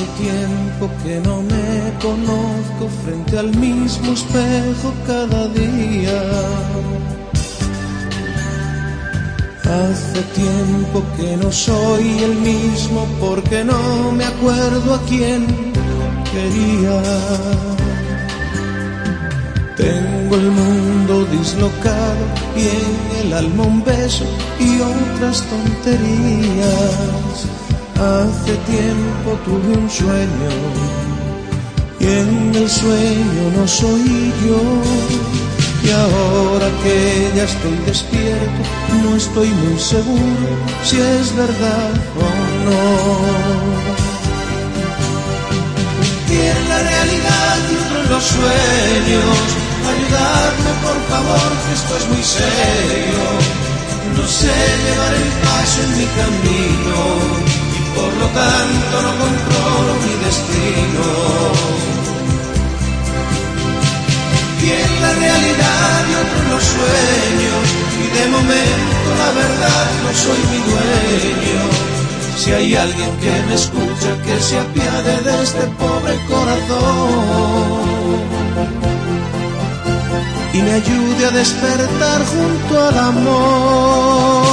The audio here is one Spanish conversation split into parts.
Hace tiempo que no me conozco frente al mismo espejo cada día. Hace tiempo que no soy el mismo porque no me acuerdo a quién quería. Tengo el mundo dislocado y en el alma un beso y otras tonterías. Hace tiempo tuve un sueño y en el sueño no soy yo. Y ahora que ya estoy despierto, no estoy muy seguro si es verdad o no. En la realidad y otro los sueños, ayudarme por favor, que esto es muy serio. No sé llevar el paso en mi camino por lo tanto no controlo mi destino. Y en la realidad y otro en los sueños, y de momento la verdad no soy mi dueño. Si hay alguien que me escucha, que se apiade de este pobre corazón y me ayude a despertar junto al amor.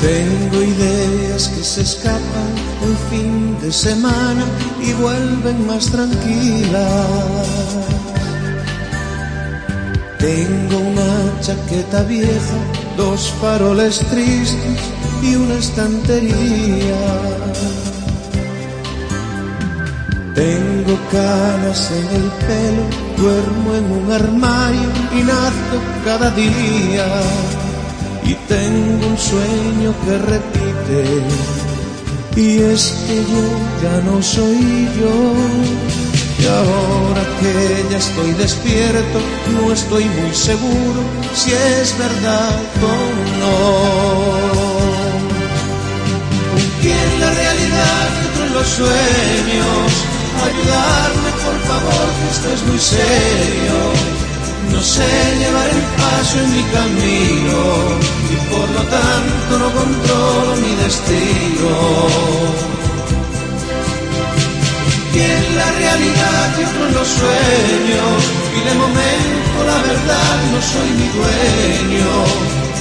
Tengo ideas que se escapan un fin de semana y vuelven más tranquilas. Tengo una chaqueta vieja, dos faroles tristes y una estantería. Tengo canas en el pelo, duermo en un armario y nazco cada día. Y un sueño que repite, y es que yo ya no soy yo. Y ahora que ya estoy despierto, no estoy muy seguro si es verdad o no. Y en la realidad en los sueños, ayudarme por favor, que esto es muy serio. No sé llevar el paso en mi camino Y en la realidad y otro en los sueños y de momento la verdad no soy mi dueño.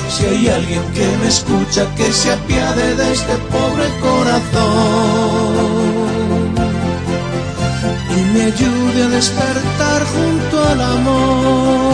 Si hay alguien que me escucha que se apiade de este pobre corazón y me ayude a despertar junto al amor.